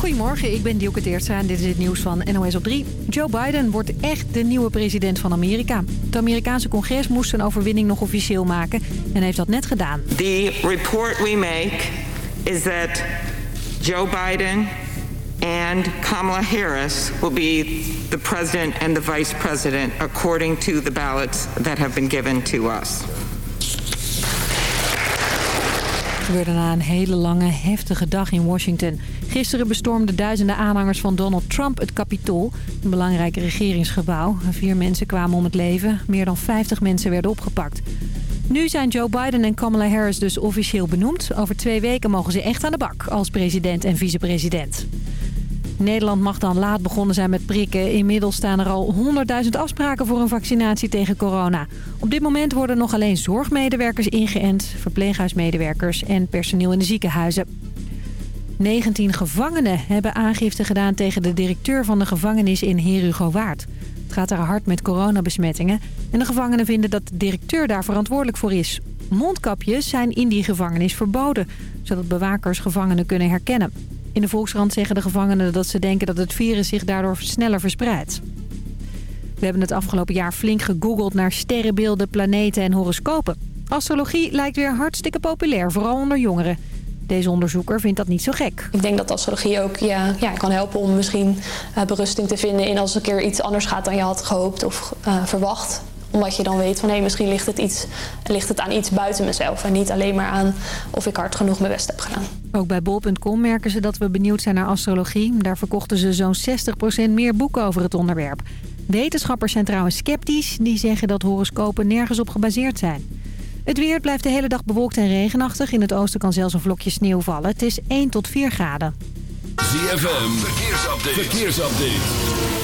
Goedemorgen, ik ben Dielke Teertstra en dit is het nieuws van NOS op 3. Joe Biden wordt echt de nieuwe president van Amerika. Het Amerikaanse congres moest zijn overwinning nog officieel maken en heeft dat net gedaan. The report we make is that Joe Biden and Kamala Harris will be the president and the vice president according to the ballots that have been given to us. Het gebeurde na een hele lange, heftige dag in Washington. Gisteren bestormden duizenden aanhangers van Donald Trump het Capitool, een belangrijk regeringsgebouw. Vier mensen kwamen om het leven, meer dan 50 mensen werden opgepakt. Nu zijn Joe Biden en Kamala Harris dus officieel benoemd. Over twee weken mogen ze echt aan de bak als president en vicepresident. Nederland mag dan laat begonnen zijn met prikken. Inmiddels staan er al 100.000 afspraken voor een vaccinatie tegen corona. Op dit moment worden nog alleen zorgmedewerkers ingeënt, verpleeghuismedewerkers en personeel in de ziekenhuizen. 19 gevangenen hebben aangifte gedaan tegen de directeur van de gevangenis in Herugowaard. Het gaat er hard met coronabesmettingen en de gevangenen vinden dat de directeur daar verantwoordelijk voor is. Mondkapjes zijn in die gevangenis verboden, zodat bewakers gevangenen kunnen herkennen. In de Volkskrant zeggen de gevangenen dat ze denken dat het virus zich daardoor sneller verspreidt. We hebben het afgelopen jaar flink gegoogeld naar sterrenbeelden, planeten en horoscopen. Astrologie lijkt weer hartstikke populair, vooral onder jongeren. Deze onderzoeker vindt dat niet zo gek. Ik denk dat astrologie ook ja, ja, kan helpen om misschien uh, berusting te vinden in als een keer iets anders gaat dan je had gehoopt of uh, verwacht omdat je dan weet van hé, hey, misschien ligt het, iets, ligt het aan iets buiten mezelf. En niet alleen maar aan of ik hard genoeg mijn best heb gedaan. Ook bij bol.com merken ze dat we benieuwd zijn naar astrologie. Daar verkochten ze zo'n 60% meer boeken over het onderwerp. Wetenschappers zijn trouwens sceptisch. Die zeggen dat horoscopen nergens op gebaseerd zijn. Het weer blijft de hele dag bewolkt en regenachtig. In het oosten kan zelfs een vlokje sneeuw vallen. Het is 1 tot 4 graden. ZFM, verkeersupdate. verkeersupdate.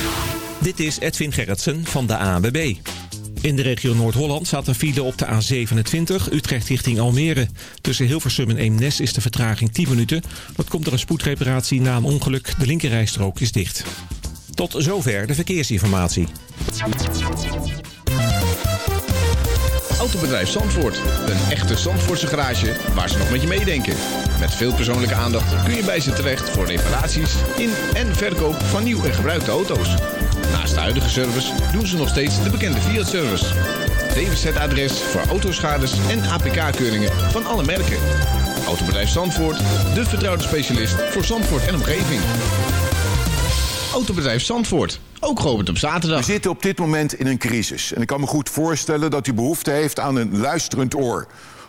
Dit is Edwin Gerritsen van de ANWB. In de regio Noord-Holland staat een file op de A27, Utrecht richting Almere. Tussen Hilversum en Eemnes is de vertraging 10 minuten. Dat komt door een spoedreparatie na een ongeluk. De linkerrijstrook is dicht. Tot zover de verkeersinformatie. Autobedrijf Zandvoort. Een echte Zandvoortse garage waar ze nog met je meedenken. Met veel persoonlijke aandacht kun je bij ze terecht voor reparaties in en verkoop van nieuw en gebruikte auto's. Naast de huidige service doen ze nog steeds de bekende Fiat-service. DWZ-adres voor autoschades en APK-keuringen van alle merken. Autobedrijf Zandvoort, de vertrouwde specialist voor Zandvoort en omgeving. Autobedrijf Zandvoort, ook geopend op zaterdag. We zitten op dit moment in een crisis. En ik kan me goed voorstellen dat u behoefte heeft aan een luisterend oor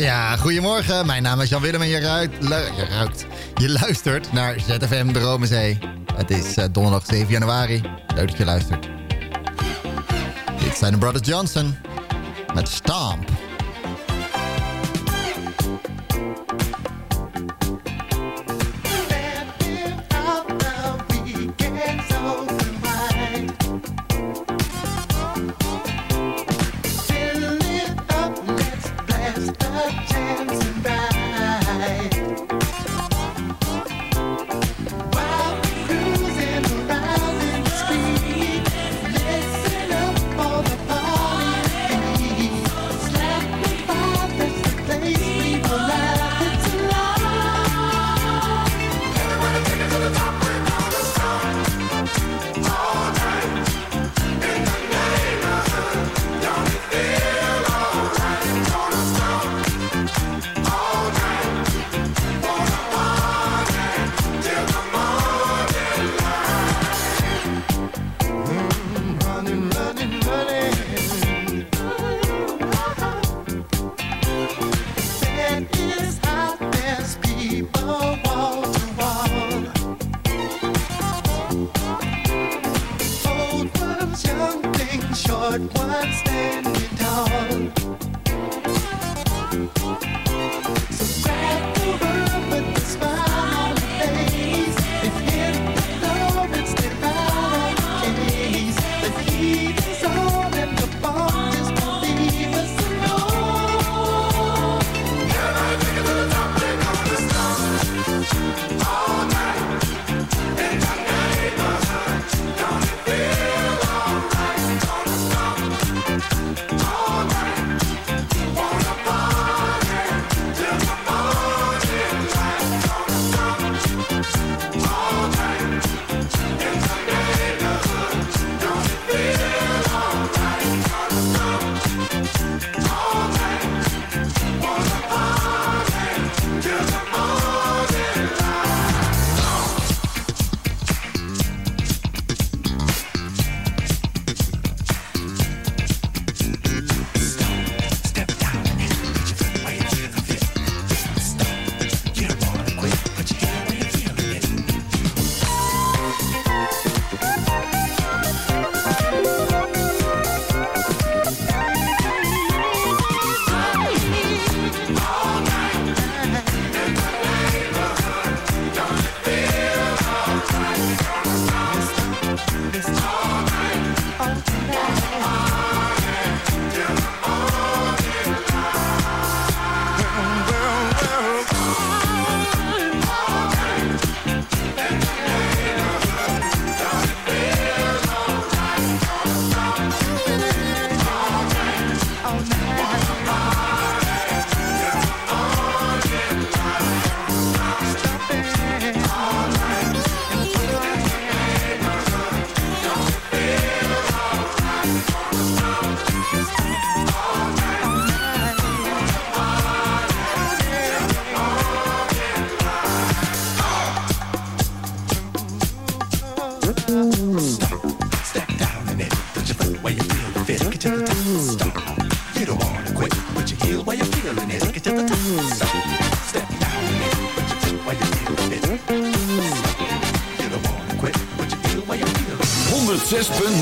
Ja, goedemorgen. Mijn naam is Jan Willem en je, ruikt, je, luistert naar ZFM Dromenzee. Het is uh, donderdag 7 januari. Leuk dat je luistert. Dit zijn de Brothers Johnson met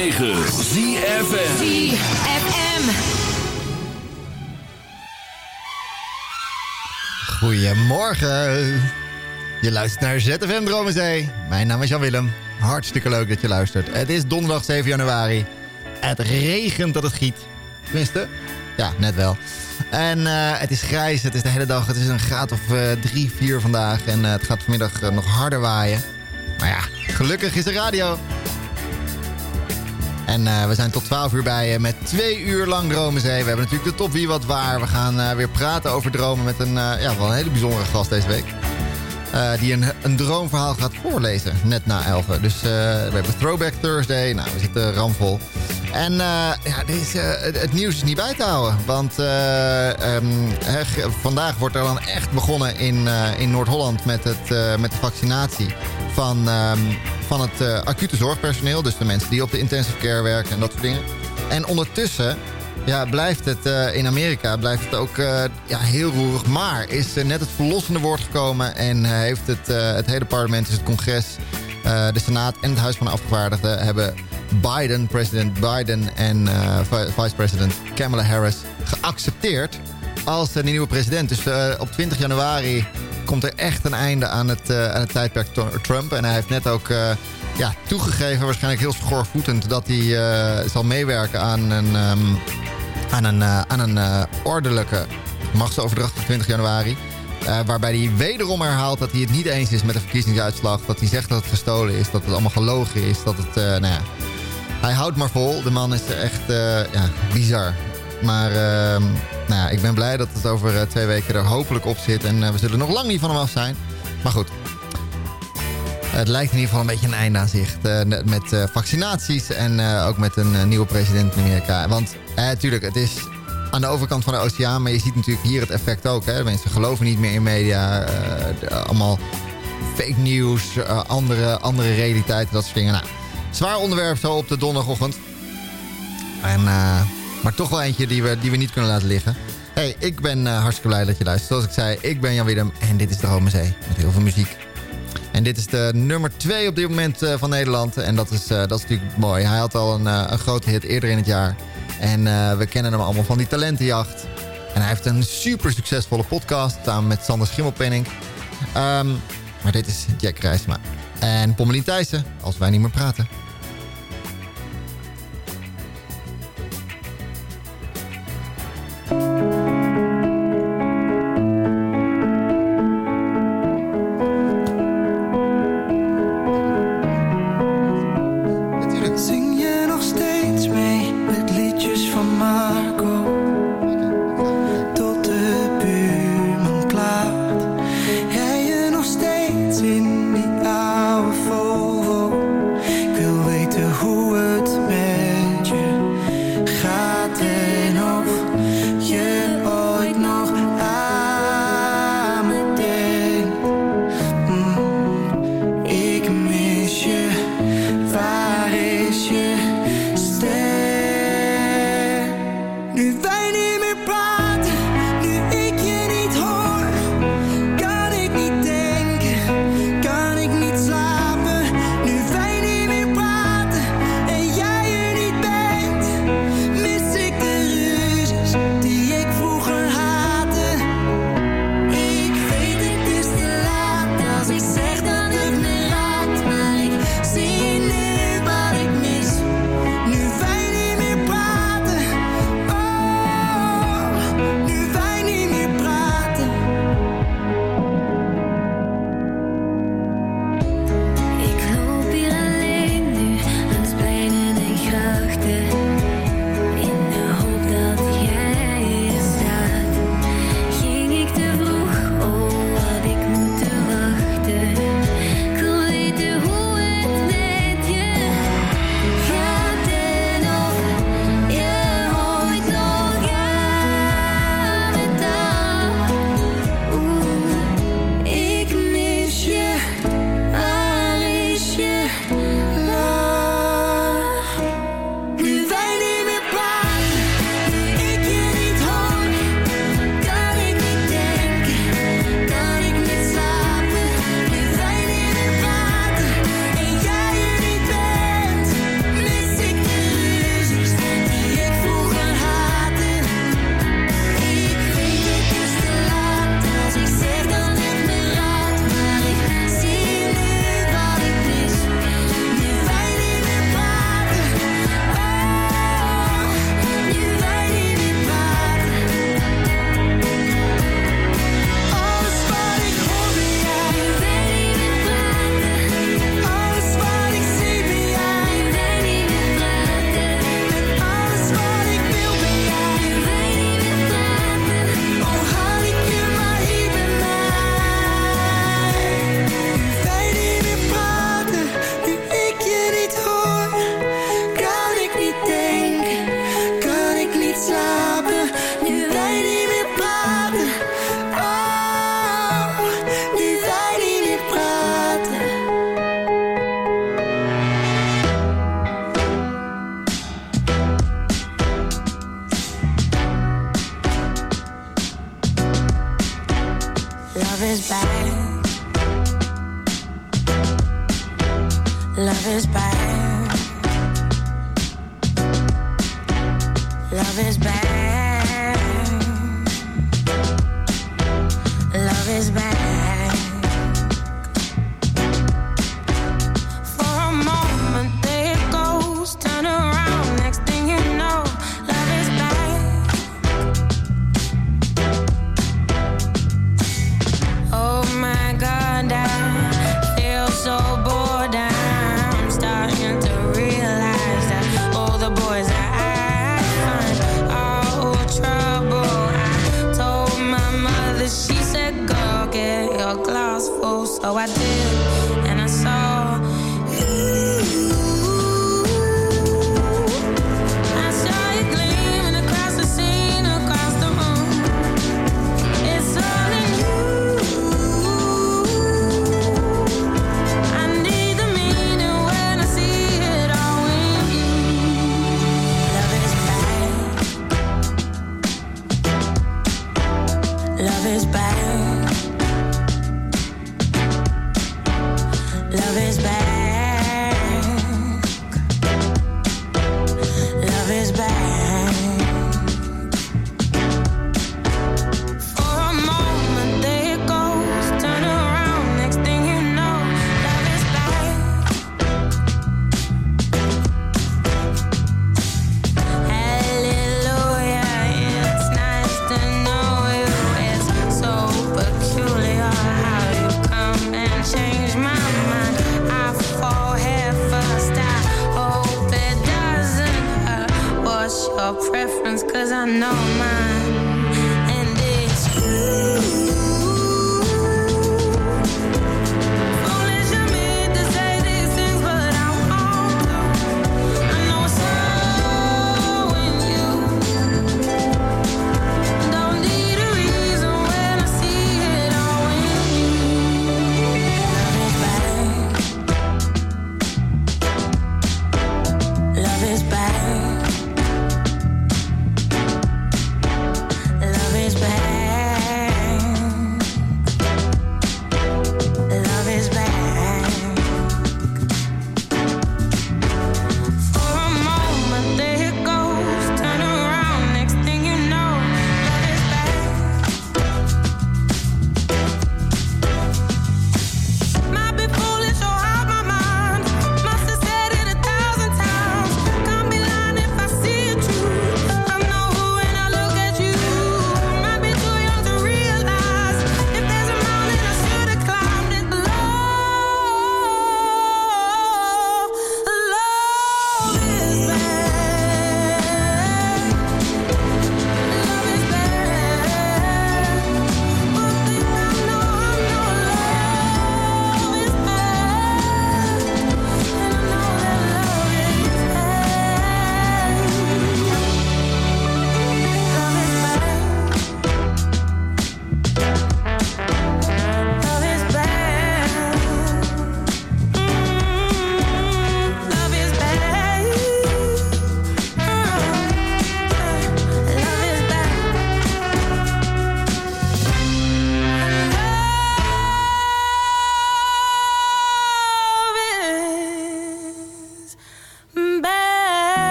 Stomp. ZFM. ZFM. Goedemorgen. Je luistert naar ZFM Dromenzee. Mijn naam is Jan Willem. Hartstikke leuk dat je luistert. Het is donderdag 7 januari. Het regent dat het giet. Tenminste, ja, net wel. En uh, het is grijs, het is de hele dag. Het is een graad of uh, 3, 4 vandaag. En uh, het gaat vanmiddag nog harder waaien. Maar ja, gelukkig is er radio. En uh, we zijn tot 12 uur bij met twee uur lang Dromenzee. We hebben natuurlijk de top wie wat waar. We gaan uh, weer praten over dromen met een, uh, ja, wel een hele bijzondere gast deze week. Die een, een droomverhaal gaat voorlezen, net na 11. Dus we hebben Throwback Thursday. Nou, we zitten ramvol. En ja, deze, het, nieuws is niet bij te houden. Want he, vandaag wordt er dan echt begonnen in, in Noord-Holland met, het, met de vaccinatie van... Um, van het acute zorgpersoneel. Dus de mensen die op de intensive care werken en dat soort dingen. En ondertussen ja, blijft het uh, in Amerika blijft het ook uh, ja, heel roerig. Maar is net het verlossende woord gekomen. En heeft het, het hele parlement, dus het congres, de senaat en het huis van de afgevaardigden... hebben Biden, president Biden en vice-president Kamala Harris geaccepteerd als de nieuwe president. Dus op 20 januari komt er echt een einde aan het, aan het tijdperk Trump. En hij heeft net ook ja, toegegeven, waarschijnlijk heel schoorvoetend... dat hij uh, zal meewerken aan een, um, aan een, aan een ordelijke machtsoverdracht op 20 januari. waarbij hij wederom herhaalt dat hij het niet eens is met de verkiezingsuitslag. Dat hij zegt dat het gestolen is, dat het allemaal gelogen is. Dat het, nou ja, hij houdt maar vol. De man is echt ja, bizar. Maar ehm, nou ja, ik ben blij dat het over twee weken er hopelijk op zit. En we zullen nog lang niet van hem af zijn. Maar goed. Het lijkt in ieder geval een beetje een einde aan zicht. Uh, met vaccinaties en ook met een nieuwe president in Amerika. Want natuurlijk, het is aan de overkant van de oceaan. Maar je ziet natuurlijk hier het effect ook. Hè? Mensen geloven niet meer in media. allemaal fake news. andere, andere realiteiten, dat soort dingen. Nou, zwaar onderwerp zo op de donderdagochtend. En... Maar toch wel eentje die we, die we niet kunnen laten liggen. Hey, ik ben hartstikke blij dat je luistert. Zoals ik zei, ik ben Jan Willem en dit is de Zee Met heel veel muziek. En dit is de nummer 2 op dit moment uh, van Nederland. En dat is, uh, dat is natuurlijk mooi. Hij had al een, een grote hit eerder in het jaar. En we kennen hem allemaal van die talentenjacht. En hij heeft een super succesvolle podcast samen met Sander Schimmelpenning. Um, maar dit is Jack Rijsma. En Pommelien Thijssen, als wij niet meer praten.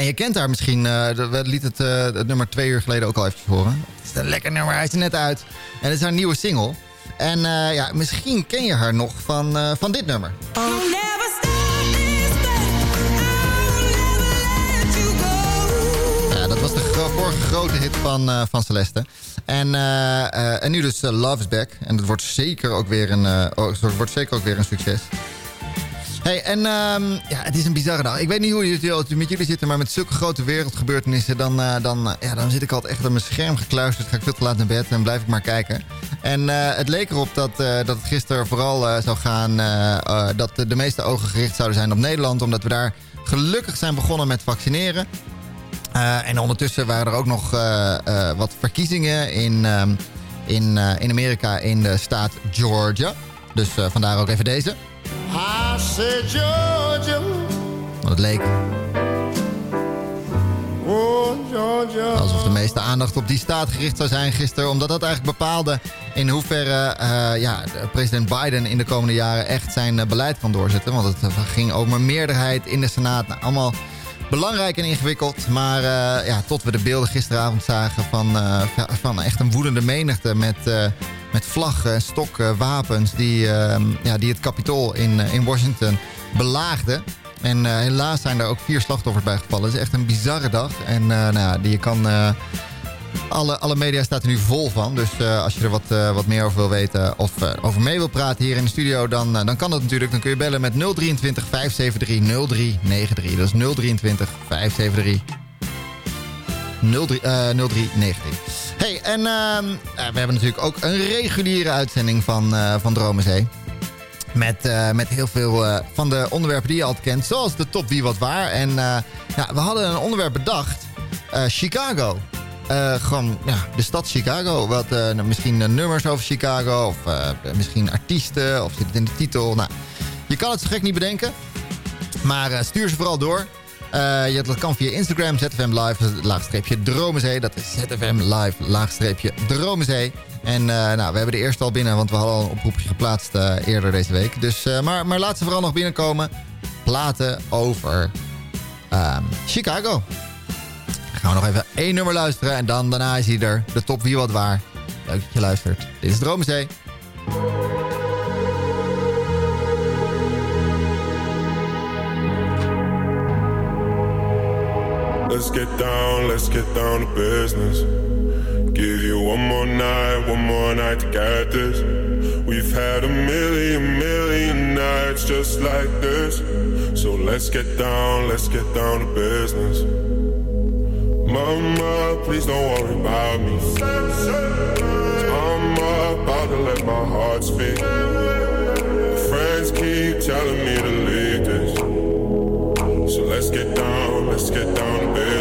En je kent haar misschien. eh, we lieten het, eh, het nummer twee uur geleden ook al eventjes horen. Het is een lekker nummer, hij is er net uit. En het is haar nieuwe single. En eh, ja, misschien ken je haar nog van, van dit nummer. Ja, dat was de gro- vorige grote hit van, van Celeste. En, en nu dus Love is Back. En dat wordt zeker ook weer een, oh, sorry, wordt zeker ook weer een succes. Hey, en ehm, ja, het is een bizarre dag. Ik weet niet hoe jullie met jullie zitten, maar met zulke grote wereldgebeurtenissen... dan, eh, dan, eh, ja, dan zit ik altijd echt op mijn scherm gekluisterd. Ga ik veel te laat naar bed en blijf ik maar kijken. En eh, het leek erop dat, dat het gisteren vooral zou gaan... dat de, meeste ogen gericht zouden zijn op Nederland... omdat we daar gelukkig zijn begonnen met vaccineren. En ondertussen waren er ook nog wat verkiezingen in, ehm, in, in Amerika in de staat Georgia. Dus eh, vandaar ook even deze. I Want het leek. Alsof de meeste aandacht op die staat gericht zou zijn gisteren. Omdat dat eigenlijk bepaalde in hoeverre eh, ja, president Biden in de komende jaren echt zijn eh, beleid kan doorzetten. Want het ging over meerderheid in de Senaat. Nou, allemaal belangrijk en ingewikkeld. Maar uh, ja, tot we de beelden gisteravond zagen van, van echt een woedende menigte met, met vlaggen, stokken, wapens... die, ja, die het Capitool in, in Washington belaagden. En uh, helaas zijn er ook vier slachtoffers bij gevallen. Het is echt een bizarre dag. En uh, nou ja, je kan... Alle, alle media staat er nu vol van. Dus als je er wat, wat meer over wil weten of over mee wil praten hier in de studio... Dan, dan kan dat natuurlijk. Dan kun je bellen met 023 573 0393. Dat is 023 573 0393. Hey, en ehm, we hebben natuurlijk ook een reguliere uitzending van, van Dromenzee. Met, met heel veel van de onderwerpen die je al kent. Zoals de top wie wat waar. En ja, we hadden een onderwerp bedacht. Chicago. Gewoon ja, de stad Chicago. Wat, misschien nummers over Chicago. Of misschien artiesten. Of zit het in de titel. Nou, je kan het zo gek niet bedenken. Maar stuur ze vooral door. je, dat kan via Instagram, ZFM Live, laagstreepje Dromenzee. Dat is ZFM Live, laagstreepje Dromenzee. En nou, we hebben de eerste al binnen, want we hadden al een oproepje geplaatst eerder deze week. Dus, maar, maar laat ze vooral nog binnenkomen. Platen over um, Chicago. Gaan we nog even één nummer luisteren en dan daarna is hij er. De top wie wat waar. Leuk dat je luistert. Dit is Dromenzee. Let's get down, let's get down to business. Give you one more night, one more night to get this. We've had a million, million nights just like this. So let's get down, let's get down to business. Mama, please don't worry about me. I'm about to let my heart speak. Friends keep telling me to leave this. So let's get down, let's get down to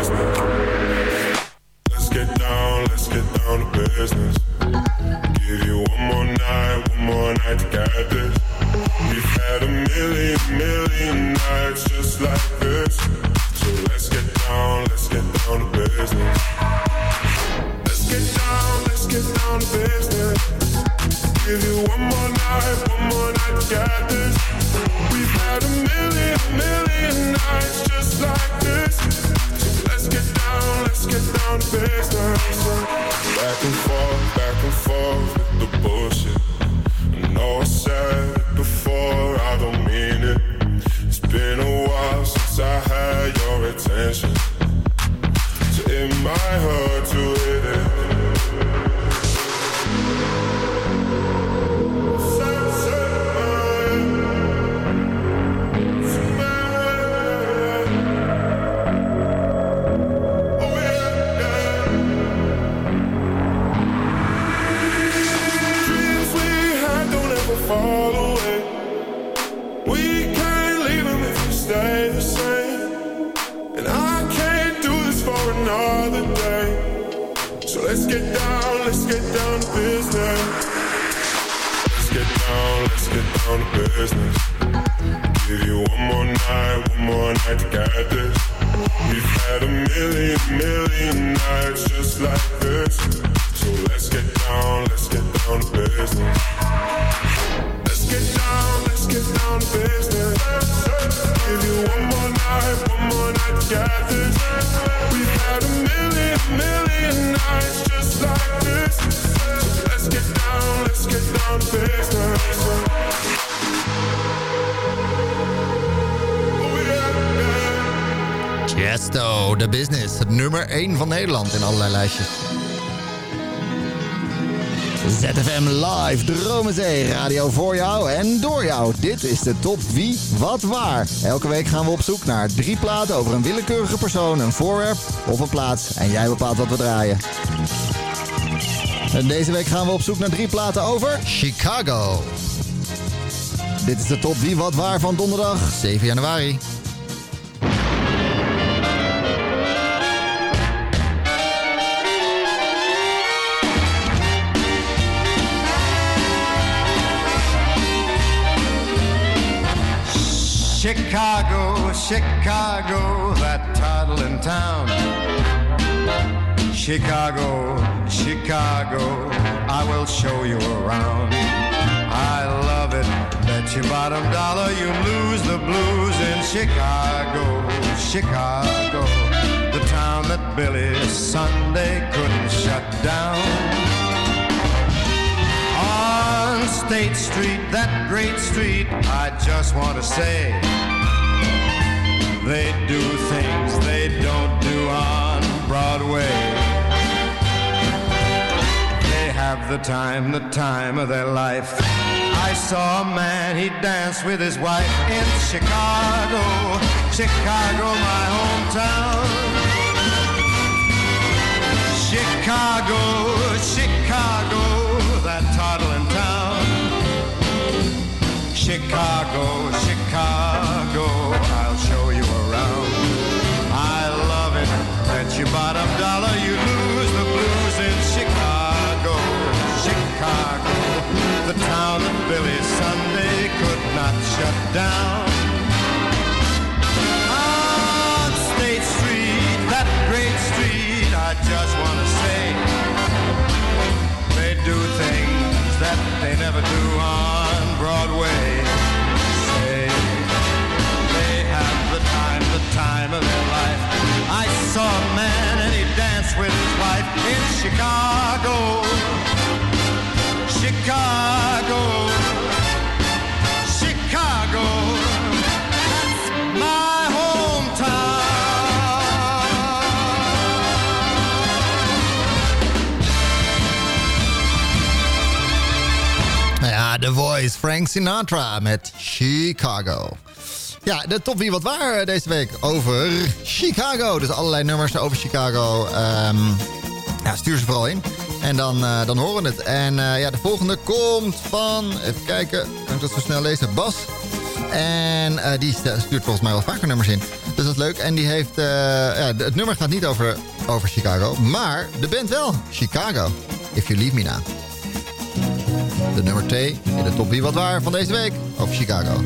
nummer 1 van Nederland in allerlei lijstjes. ZFM Live, Dromenzee, radio voor jou en door jou. Dit is de top Wie, Wat, Waar. Elke week gaan we op zoek naar drie platen over een willekeurige persoon, een voorwerp of een plaats. En jij bepaalt wat we draaien. En deze week gaan we op zoek naar drie platen over Chicago. Dit is de top Wie, Wat, Waar van donderdag 7 januari. Chicago Chicago, that toddling town. Chicago, Chicago, I will show you around. I love it, bet you bottom dollar you lose the blues in Chicago, Chicago, the town that Billy Sunday couldn't shut down. On State Street, that great street, I just want to say, they do things they don't do on Broadway. They have the time, the time of their life. I saw a man, he danced with his wife in Chicago, Chicago, my hometown. Chicago, Chicago, that toddling town. Chicago, Chicago, down. On State Street, that great street, I just want to say, they do things that they never do on Broadway. Say they have the time, the time of their life. I saw a man and he danced with his wife in Chicago. Chicago. Voice, Frank Sinatra met Chicago. Ja, de top wie wat waar deze week over Chicago. Dus allerlei nummers over Chicago. Ehm, ja, stuur ze vooral in. En dan, eh, dan horen we het. En eh, ja, de volgende komt van... Even kijken, kan ik dat zo snel lezen? Bas. En eh, die stuurt volgens mij wel vaker nummers in. Dus dat is leuk. En die heeft... eh, ja, het nummer gaat niet over, over Chicago. Maar de band wel. Chicago. If You Leave Me Now. De nummer 2 in de top wie wat waar van deze week over Chicago.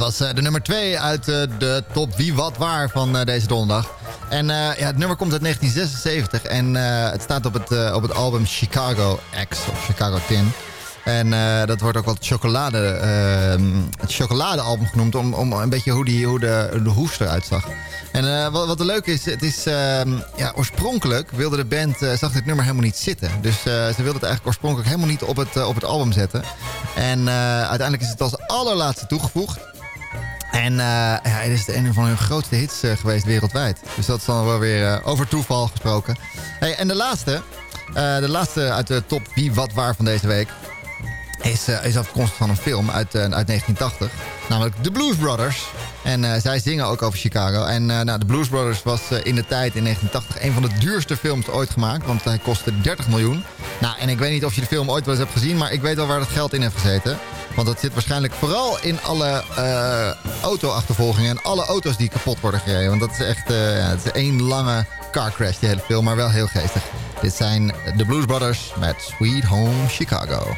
Was eh, de nummer 2 uit eh, de top Wie Wat Waar van eh, deze donderdag. En ja, het nummer komt uit 1976 en het staat op het, op het album Chicago X of Chicago 10. En dat wordt ook wel het, chocolade, eh, het chocoladealbum genoemd om, om een beetje hoe, die, hoe de, de hoes eruit zag. En wat, wat leuk is, het is ehm, ja, oorspronkelijk wilde de band, zag dit nummer helemaal niet zitten. Dus ze wilde het eigenlijk oorspronkelijk helemaal niet op het, op het album zetten. En uiteindelijk is het als allerlaatste toegevoegd. En eh, ja, het is een van hun grootste hits eh, geweest wereldwijd. Dus dat is dan wel weer eh, over toeval gesproken. Hey, en de laatste, de laatste uit de top wie, wat, waar van deze week... is, is afkomstig van een film uit, uit 1980. Namelijk The Blues Brothers. En zij zingen ook over Chicago. En nou, The Blues Brothers was in de tijd in 1980 een van de duurste films ooit gemaakt. Want hij kostte 30 miljoen. Nou, en ik weet niet of je de film ooit wel eens hebt gezien. Maar ik weet wel waar dat geld in heeft gezeten. Want dat zit waarschijnlijk vooral in alle eh auto-achtervolgingen. En alle auto's die kapot worden gereden. Want dat is echt eh, het één lange car crash, die hele film. Maar wel heel geestig. Dit zijn The Blues Brothers met Sweet Home Chicago.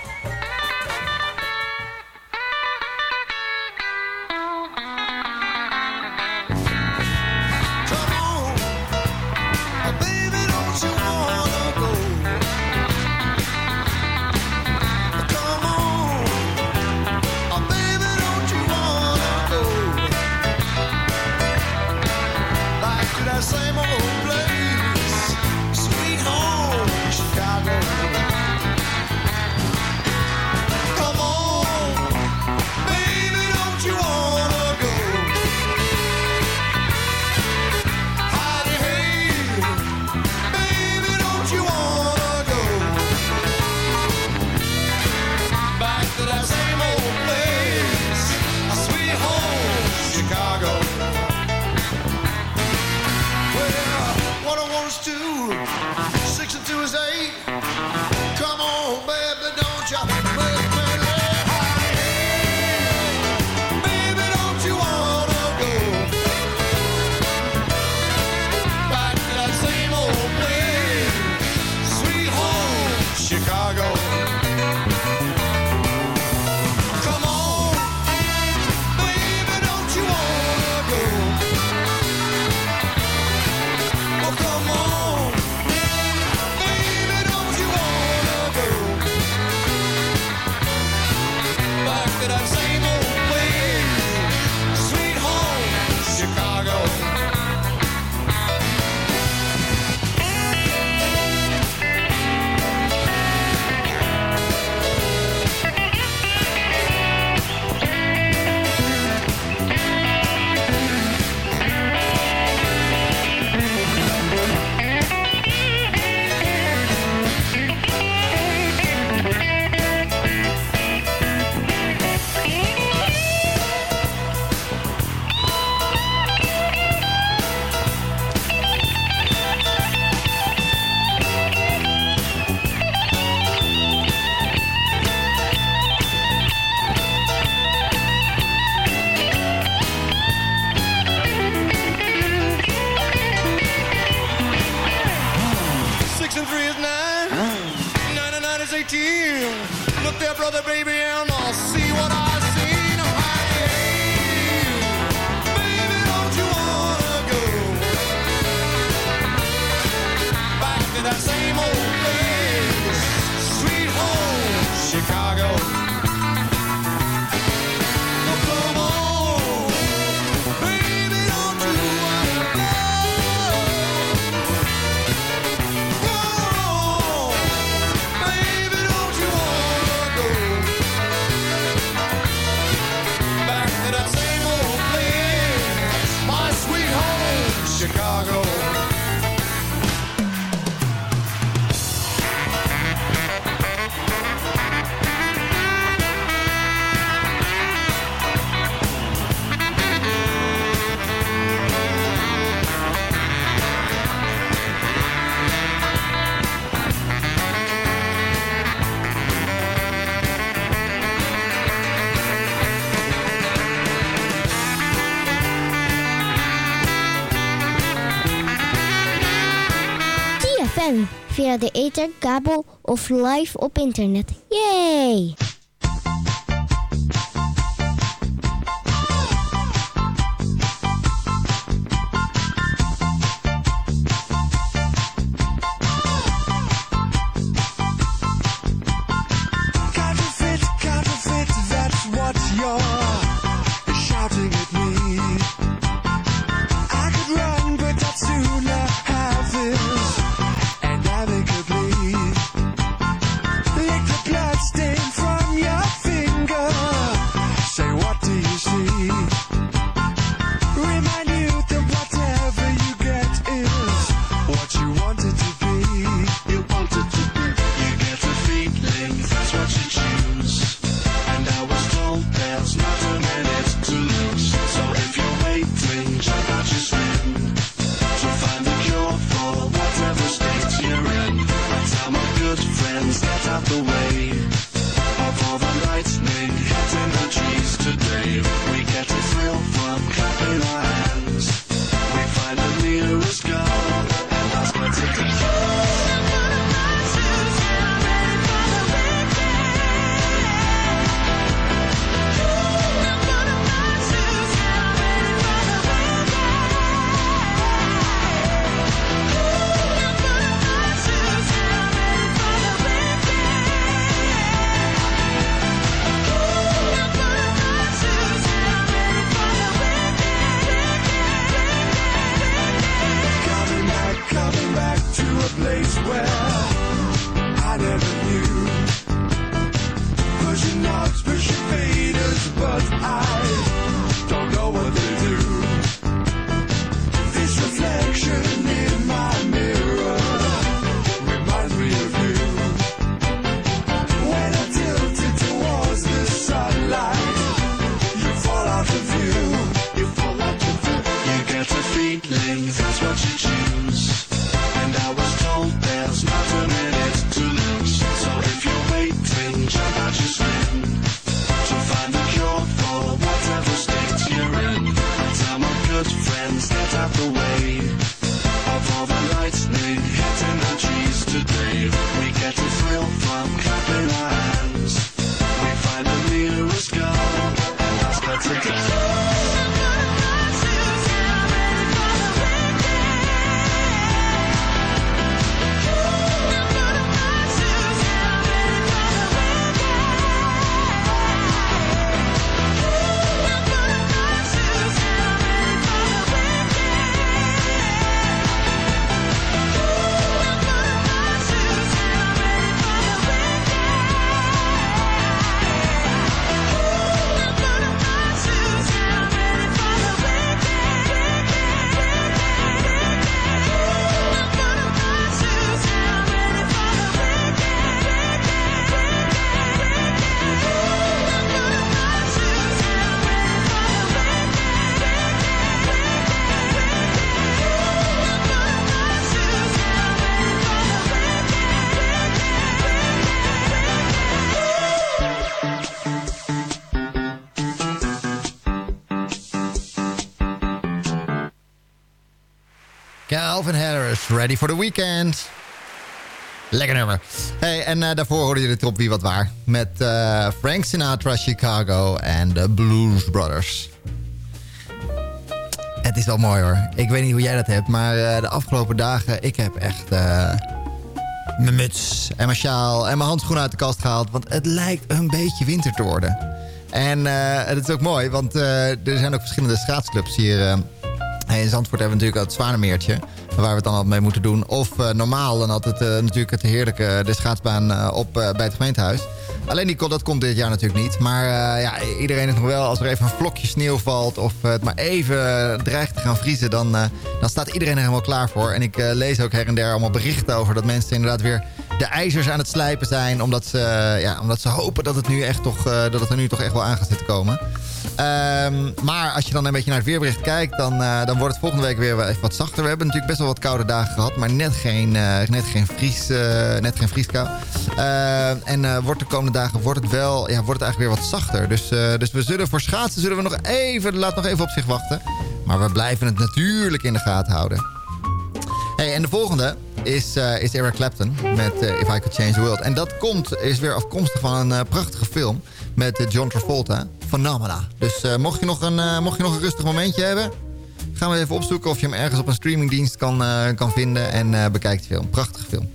Kabel of live op internet. Yay! Calvin Harris, ready for the weekend. Lekker nummer. Hey, en eh, daarvoor hoorden jullie het op Wie Wat Waar. Met eh, Frank Sinatra, Chicago en de Blues Brothers. Het is wel mooi hoor. Ik weet niet hoe jij dat hebt, maar eh, de afgelopen dagen... ik heb echt mijn muts en mijn sjaal en mijn handschoenen uit de kast gehaald. Want het lijkt een beetje winter te worden. En het is ook mooi, want er zijn ook verschillende schaatsclubs hier... in Zandvoort hebben we natuurlijk het Zwanemeertje. Waar we het dan altijd mee moeten doen. Of eh, normaal dan altijd eh, natuurlijk het heerlijke de schaatsbaan eh, op eh, bij het gemeentehuis. Alleen die, dat komt dit jaar natuurlijk niet. Maar eh, ja, iedereen is nog wel, als er even een vlokje sneeuw valt... of het maar even dreigt te gaan vriezen... dan, eh, dan staat iedereen er helemaal klaar voor. En ik eh, lees ook her en der allemaal berichten over... dat mensen inderdaad weer de ijzers aan het slijpen zijn... omdat ze, eh, ja, omdat ze hopen dat het, nu echt toch, eh, dat het er nu toch echt wel aan gaat zitten komen. Ehm, maar als je dan een beetje naar het weerbericht kijkt... Dan, eh, dan wordt het volgende week weer even wat zachter. We hebben natuurlijk best wel wat koude dagen gehad... maar net geen, eh, net geen, vries, eh, net geen vrieskou. Eh, en wordt de komende dagen wordt het wel, ja, wordt het eigenlijk weer wat zachter. Dus, dus we zullen voor schaatsen zullen we nog even, laat nog even op zich wachten. Maar we blijven het natuurlijk in de gaten houden. Hey, en de volgende is, eh, is Eric Clapton met eh, If I Could Change the World. En dat komt, is weer afkomstig van een eh, prachtige film met John Travolta. Phenomena. Dus mocht, je nog een, mocht je nog een rustig momentje hebben... gaan we even opzoeken of je hem ergens op een streamingdienst kan, kan vinden. En bekijk die film. Prachtige film.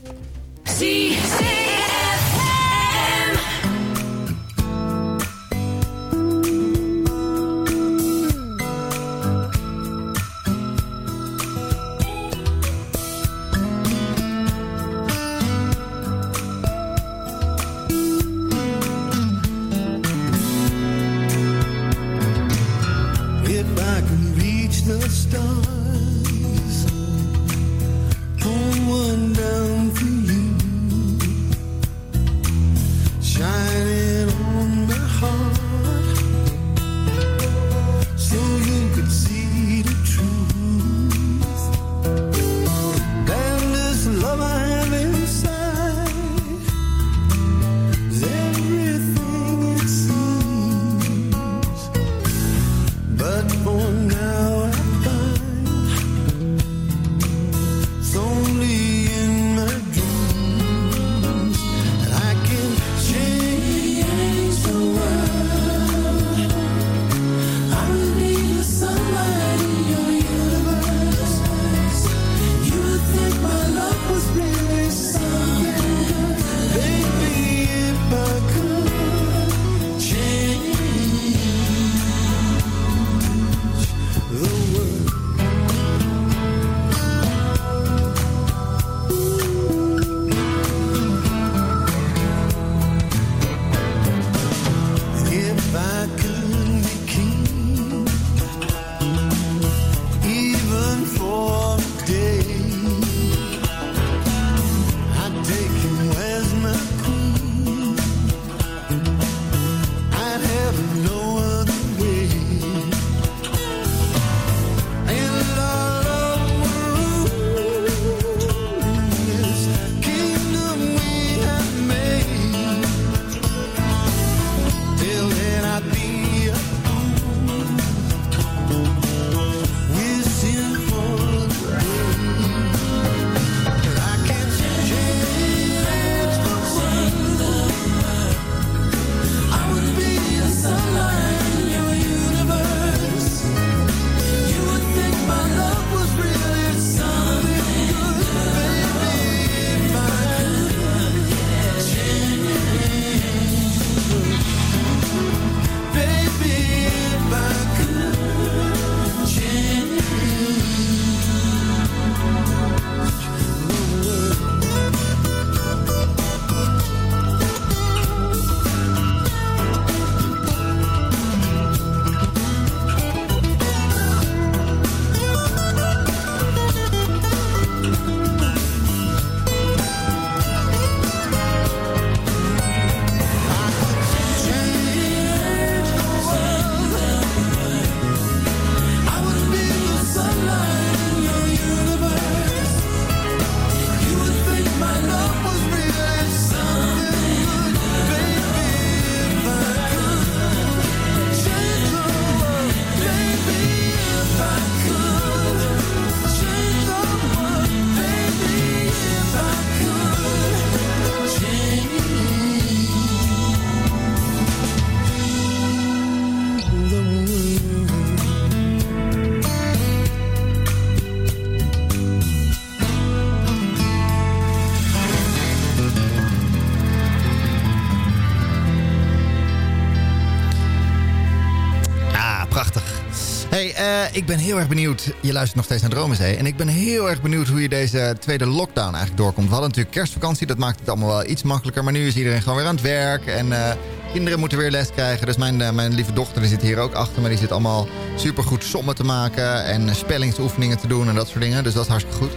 Ik ben heel erg benieuwd. Je luistert nog steeds naar Dromenzee. En ik ben heel erg benieuwd hoe je deze tweede lockdown eigenlijk doorkomt. We hadden natuurlijk kerstvakantie. Dat maakt het allemaal wel iets makkelijker. Maar nu is iedereen gewoon weer aan het werk. En eh, kinderen moeten weer les krijgen. Dus mijn, eh, mijn lieve dochter zit hier ook achter. Maar die zit allemaal supergoed sommen te maken. En spellingsoefeningen te doen en dat soort dingen. Dus dat is hartstikke goed.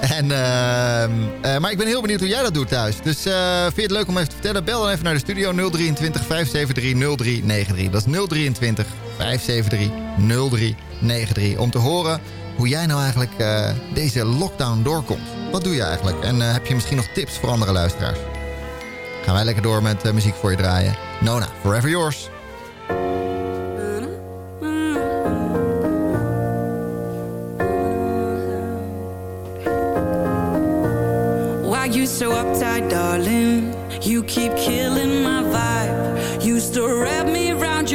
En, ehm, eh, maar ik ben heel benieuwd hoe jij dat doet thuis. Dus vind je het leuk om even te vertellen? Bel dan even naar de studio 023 573 0393. Dat is 023 573 0393. Om te horen hoe jij nou eigenlijk eh, deze lockdown doorkomt. Wat doe je eigenlijk? En eh, heb je misschien nog tips voor andere luisteraars? Gaan wij lekker door met eh, muziek voor je draaien. Nona, Forever Yours. You so uptight, darling? You keep killing my vibe. Used to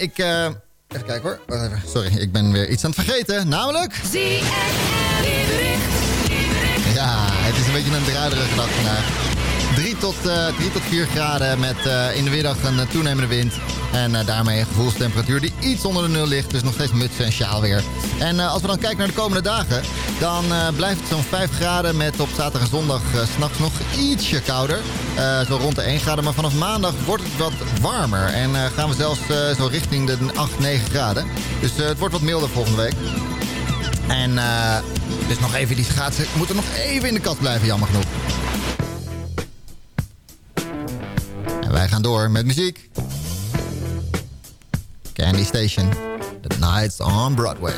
Ik... eh, even kijken hoor. Sorry, ik ben weer iets aan het vergeten. Namelijk... Ja, het is een beetje een druiderige dag vandaag. 3 tot, eh 3 tot 4 graden met eh, in de middag een toenemende wind. En eh, daarmee een gevoelstemperatuur die iets onder de nul ligt. Dus nog steeds mutsen en sjaal weer. En eh, als we dan kijken naar de komende dagen... dan eh, blijft het zo'n 5 graden met op zaterdag en zondag s'nachts nog ietsje kouder. Zo rond de 1 graden. Maar vanaf maandag wordt het wat warmer. En gaan we zelfs zo richting de 8, 9 graden. Dus het wordt wat milder volgende week. En dus nog even die schaatsen moeten nog even in de kat blijven, jammer genoeg. En wij gaan door met muziek. Candy Station. The Nights on Broadway.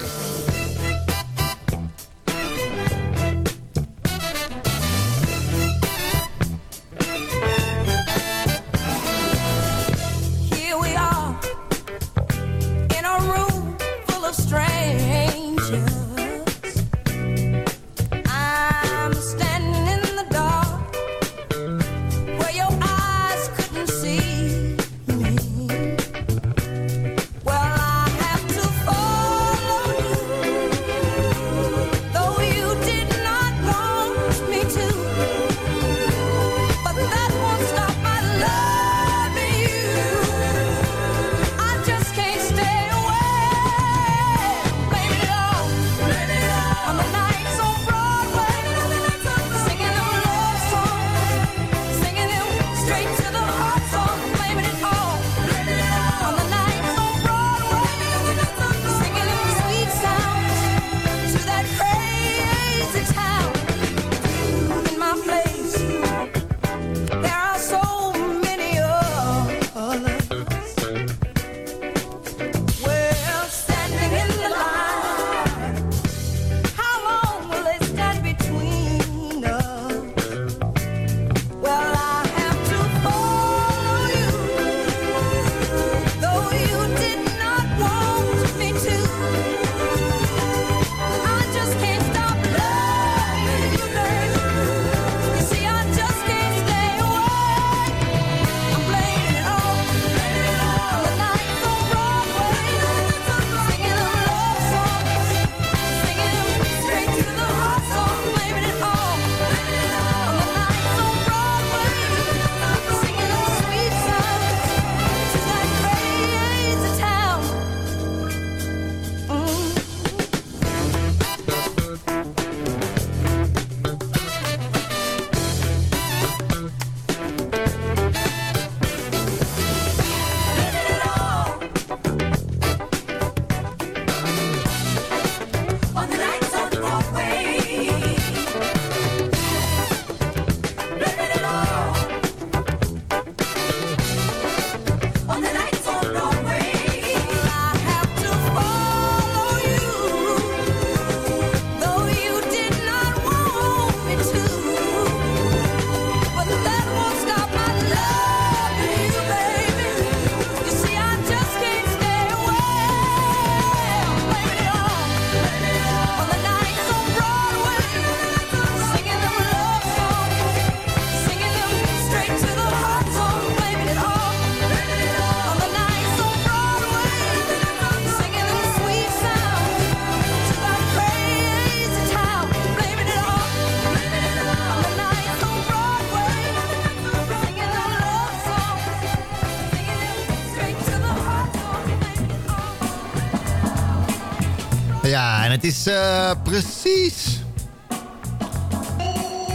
Is eh, precies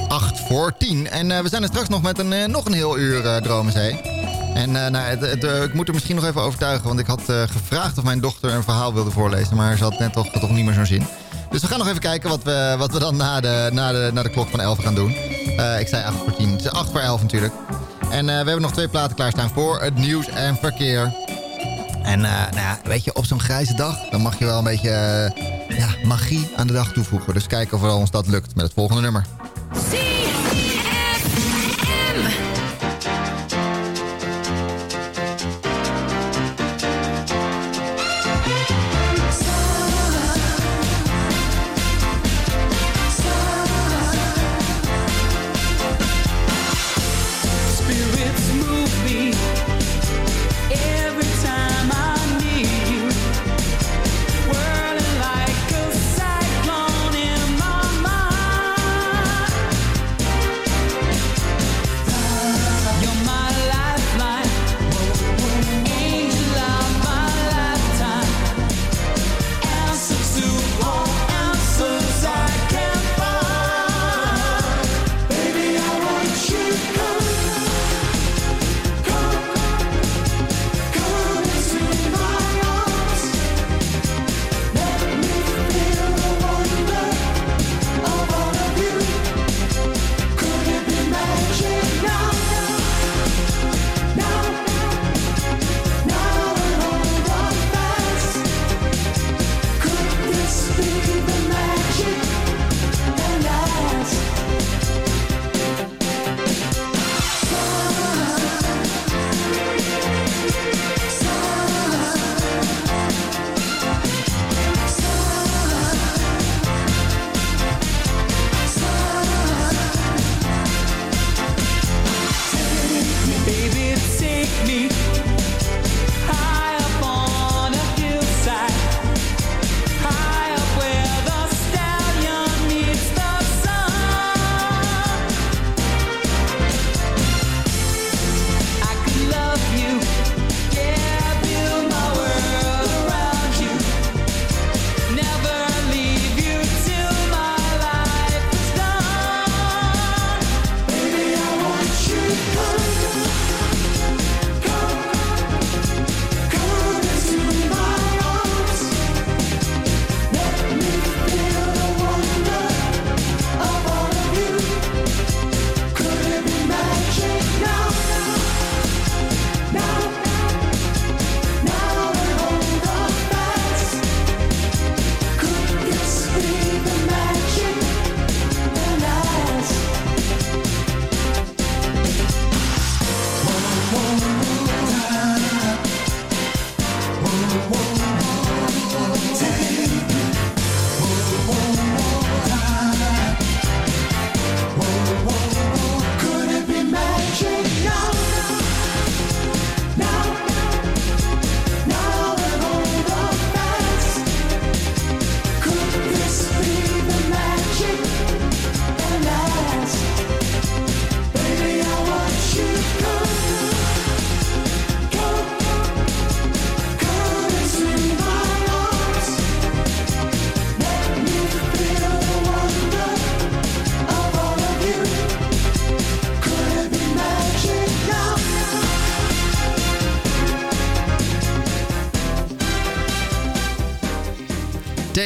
8 voor 10. En eh, we zijn er straks nog met een, eh, nog een heel uur uh, Dromenzee. En nou, het, ik moet er misschien nog even overtuigen. Want ik had gevraagd of mijn dochter een verhaal wilde voorlezen. Maar ze had net toch, niet meer zo'n zin. Dus we gaan nog even kijken wat we, wat we dan na de, na, de, na de klok van 11 gaan doen. ik zei 8 voor 10. Het is 8 voor 11 natuurlijk. En we hebben nog twee platen klaarstaan voor het nieuws en verkeer. En nou weet je, op zo'n grijze dag... dan mag je wel een beetje magie aan de dag toevoegen. Dus kijken of ons dat lukt met het volgende nummer.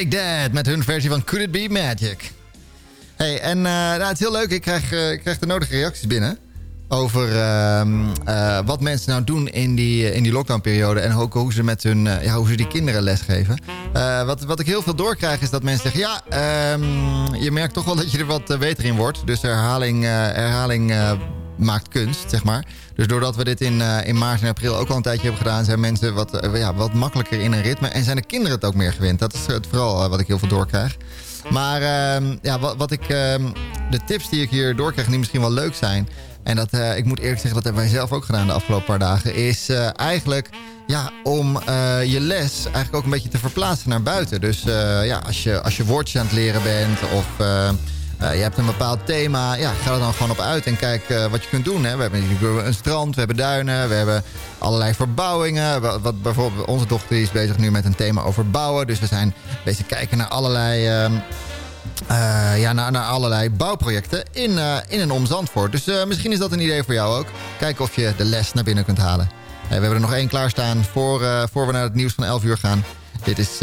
Take met hun versie van Could It Be Magic. Hey, en uh, nou, het is heel leuk. Ik krijg, uh, ik krijg de nodige reacties binnen. Over uh, wat mensen nou doen in die, in die lockdownperiode. En ook hoe ze, met hun, ja, hoe ze die kinderen lesgeven. wat, wat ik heel veel doorkrijg is dat mensen zeggen... Ja, ehm, je merkt toch wel dat je er wat beter in wordt. Dus herhaling, herhaling maakt kunst, zeg maar. Dus doordat we dit in, in maart en april ook al een tijdje hebben gedaan... zijn mensen wat, ja, wat makkelijker in een ritme. En zijn de kinderen het ook meer gewend. Dat is het vooral wat ik heel veel doorkrijg. Maar uh, ja, wat, wat ik, uh, de tips die ik hier doorkrijg... die misschien wel leuk zijn... en dat, ik moet eerlijk zeggen, dat hebben wij zelf ook gedaan de afgelopen paar dagen... is eigenlijk ja, om je les eigenlijk ook een beetje te verplaatsen naar buiten. Dus ja, als je, als je woordjes aan het leren bent of Eh, je hebt een bepaald thema. Ja, ga er dan gewoon op uit en kijk eh, wat je kunt doen. Hè. We hebben een strand, we hebben duinen, we hebben allerlei verbouwingen. Wat, bijvoorbeeld onze dochter is bezig nu met een thema over bouwen. Dus we zijn bezig kijken naar allerlei... ehm, eh, ja, naar, naar allerlei bouwprojecten in, eh, in en. Dus misschien is dat een idee voor jou ook. Kijken of je de les naar binnen kunt halen. We hebben er nog één klaarstaan voor, voor we naar het nieuws van 11 uur gaan. Dit is,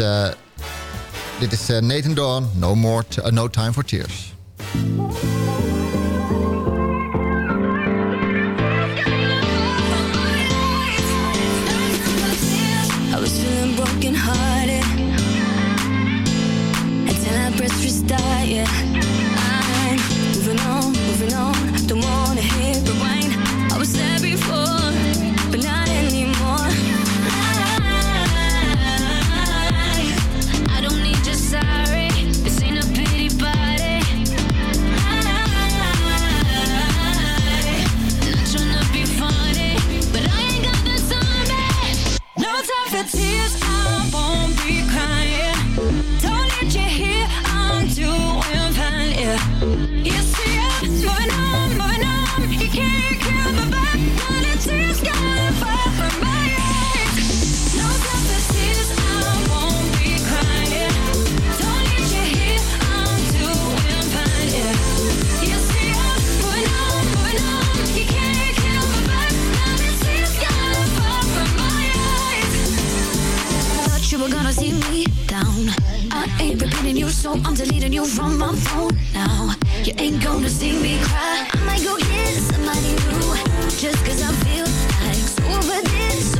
dit is Nathan Dawn, no, more no Time for Tears. I so I'm deleting you from my phone now. You ain't gonna see me cry. I might go get somebody new. Just cause I feel like so over this,